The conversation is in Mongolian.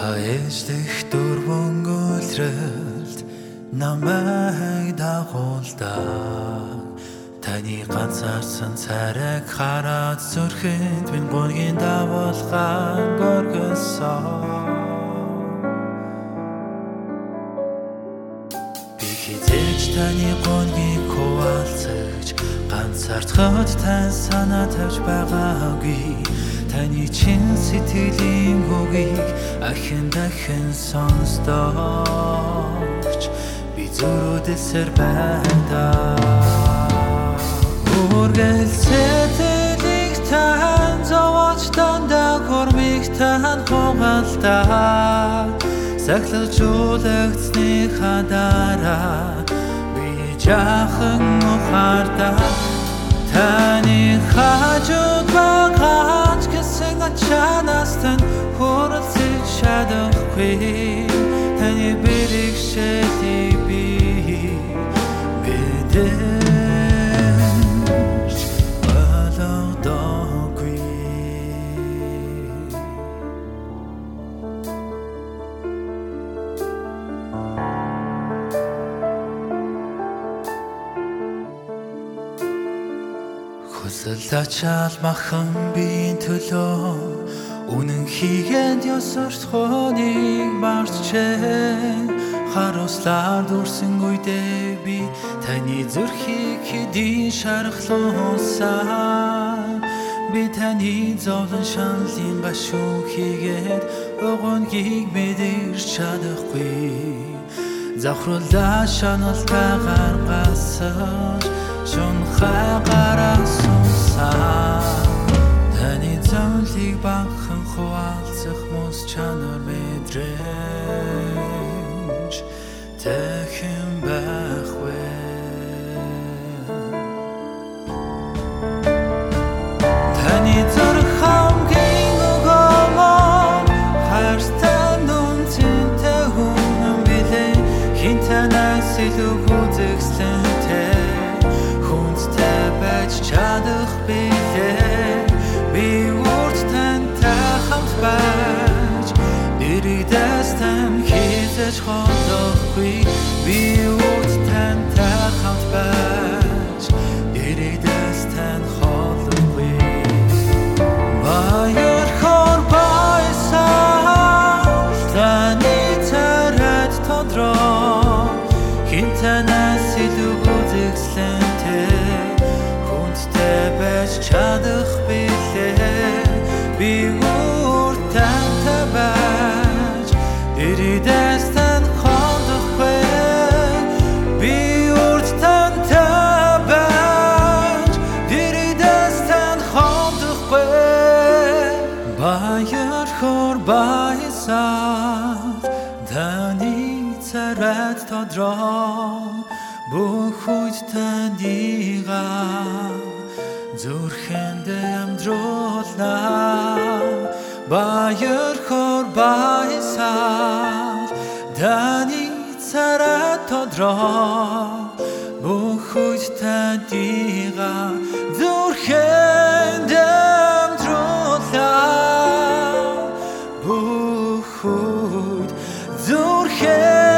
Ээжлэх дөрвөн өлрэлт намайг дагуулдаа Таны ганцаарсан царайг хараад зүрхэнд минь гонгийн давуулгаан хизээж таны гонгийг хуваалцаж ганцаардхад тань санаа тавьж байгаагүй Таны чин сэтгэлийн үгийг ахин дахин сонсдооч би зүрүүдсэр байдаа Үргэл сэтгэлийг тань зовооч дандаа гормыг тань хугаалтаа Сахлалжуулагдсны хадараа би жаахан ухаардаа Таны хажууд Хүсэл ачаал махан биеийн төлөө. Үнэн хийгэнд ёсорт хоныг марчээ. Харуслаар дүрсэн үедээ би Таны зүрхийг хэдийн шархлуусаа Би таны зовлон шаналын гашуу хийгээд Огонгийг мэдэрч чадахгүй. Завхруулаа шаналтай гаргасаж Шунхай гараасунсаа илүү хүзэгслэнтэй Хүнстэй байж чадах билээ хийзэж холохгүй Би урд тантай хамт байж Нэрийдэс тань холохгүй Баяр хор баясаа Таны царайд тодроо Хинтанаас илүү үзэгслэнтэй Хүнстэй байж чадах билээ. Би үрд тантай байж Иридэс хор баясаад Таны царайд тодроо Бүх үед таныга Зүрхэнд амдруулнаа Баяр хор баясаад Таны царайд тодроо Бүх үед зүрхээ